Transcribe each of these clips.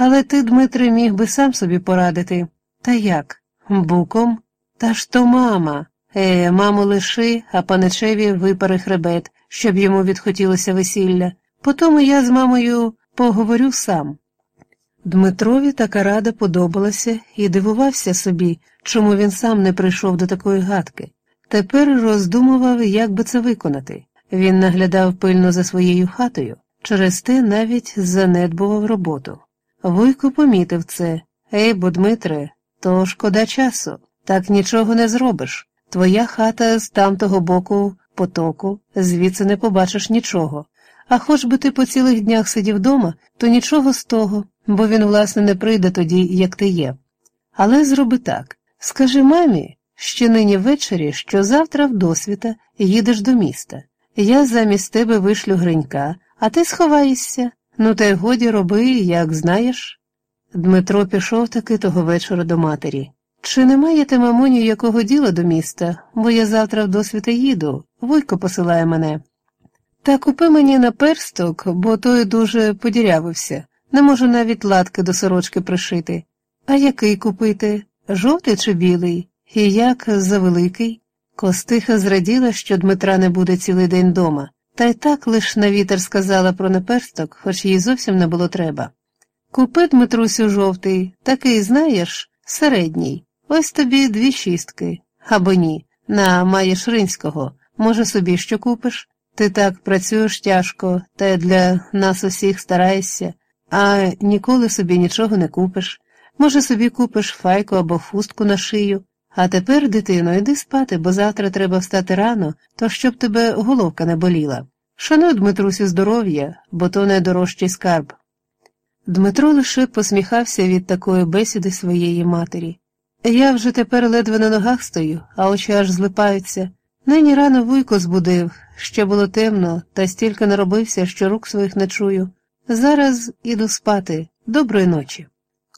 Але ти, Дмитре, міг би сам собі порадити. Та як? Буком? Та ж то мама. Е, маму лиши, а паничеві випари хребет, щоб йому відхотілося весілля. Потому я з мамою поговорю сам. Дмитрові така рада подобалася і дивувався собі, чому він сам не прийшов до такої гадки. Тепер роздумував, як би це виконати. Він наглядав пильно за своєю хатою, через те навіть занедбував роботу. Вуйко помітив це. Ей, бо, Дмитре, то шкода часу, так нічого не зробиш. Твоя хата з тамтого боку потоку, звідси не побачиш нічого. А хоч би ти по цілих днях сидів вдома, то нічого з того, бо він, власне, не прийде тоді, як ти є. Але зроби так скажи мамі, ще нині ввечері, що завтра в досвіта їдеш до міста. Я замість тебе вишлю гринька, а ти сховаєшся. Ну, та й годі роби, як знаєш. Дмитро пішов таки того вечора до матері. Чи не маєте, мамоню, якого діла до міста, бо я завтра в досвіта їду, вуйко посилає мене. Та купи мені на персток, бо той дуже подірявився, не можу навіть латки до сорочки пришити. А який купити? Жовтий чи білий? І як завеликий? Костиха зраділа, що Дмитра не буде цілий день дома, та й так лиш на вітер сказала про неперсток, хоч їй зовсім не було треба. Купи, Дмитрусю, жовтий, такий, знаєш, середній. Ось тобі дві шістки. Або ні. На маєш ринського. Може, собі що купиш? Ти так працюєш тяжко, та для нас усіх стараєшся, а ніколи собі нічого не купиш. Може, собі купиш файку або хустку на шию. А тепер, дитино, йди спати, бо завтра треба встати рано, то щоб тебе головка не боліла. Шануй, Дмитрусю, здоров'я, бо то найдорожчий скарб. Дмитро лише посміхався від такої бесіди своєї матері. Я вже тепер ледве на ногах стою, а очі аж злипаються. Нині рано вуйко збудив, ще було темно, та стільки наробився, що рук своїх не чую. Зараз іду спати. Доброї ночі.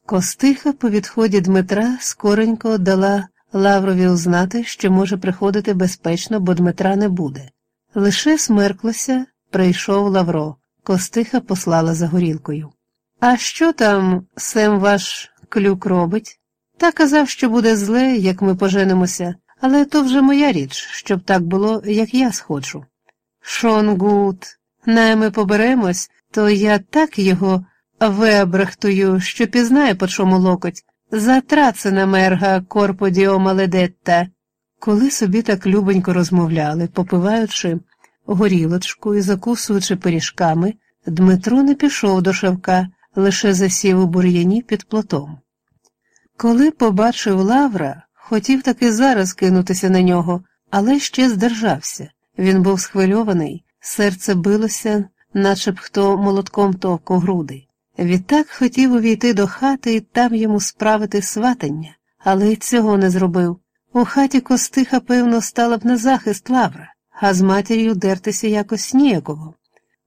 Костиха по відході Дмитра скоренько дала Лаврові узнати, що може приходити безпечно, бо Дмитра не буде. Лише смерклося, прийшов Лавро. Костиха послала за горілкою. А що там сем ваш клюк робить? Та казав, що буде зле, як ми поженимося, але то вже моя річ, щоб так було, як я схочу. Шонгут, най ми поберемось, то я так його вебрехтую, що пізнає, по чому локоть. Затрацена мерга корподіо маледетта. Коли собі так любонько розмовляли, попиваючи горілочку і закусуючи пиріжками, Дмитро не пішов до Шевка, лише засів у бур'яні під плотом. Коли побачив Лавра, хотів таки зараз кинутися на нього, але ще здержався. Він був схвильований, серце билося, наче б хто молотком товко груди. Відтак хотів увійти до хати і там йому справити сватання, але й цього не зробив. У хаті костиха, певно, стала б на захист Лавра, а з матір'ю дертися якось ніяково.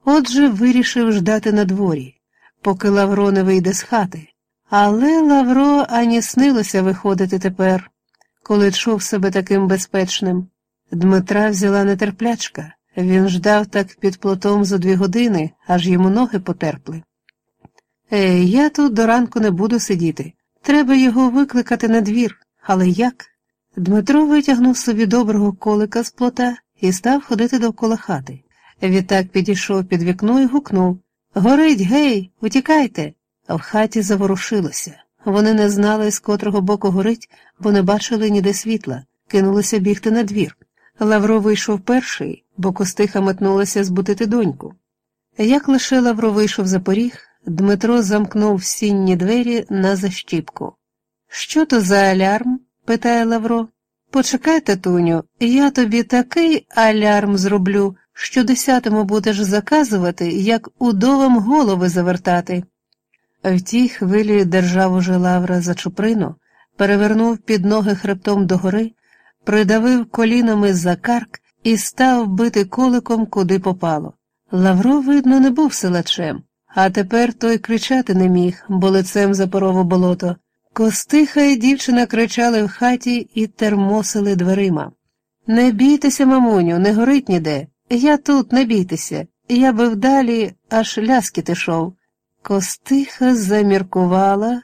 Отже, вирішив ждати на дворі, поки Лавро не вийде з хати. Але Лавро ані снилося виходити тепер, коли чув себе таким безпечним. Дмитра взяла нетерплячка. Він ждав так під плотом за дві години, аж йому ноги потерпли. Ей, я тут до ранку не буду сидіти. Треба його викликати на двір. Але як? Дмитро витягнув собі доброго колика з плота і став ходити довкола хати. Відтак підійшов під вікно і гукнув Горить, гей, утікайте. В хаті заворушилося. Вони не знали, з котрого боку горить, бо не бачили ніде світла, кинулися бігти на двір. Лавро вийшов перший, бо костиха метнулася збудити доньку. Як лише Лавро вийшов за поріг, Дмитро замкнув сінні двері на защіпку. Що то за алярм? питає Лавро. Почекайте, Туню, я тобі такий алярм зроблю, що десятому будеш заказувати, як удовам голови завертати. В тій хвилі держав уже Лавра за чуприну, перевернув під ноги хребтом догори, придавив колінами за карк і став бити коликом, куди попало. Лавро, видно, не був силачем, а тепер той кричати не міг, бо лицем запорово болото. Костиха і дівчина кричали в хаті і термосили дверима. Не бійтеся, мамуню, не горить ніде. Я тут, не бійтеся. Я би вдалі аж ляскіт ішов. Костиха заміркувала,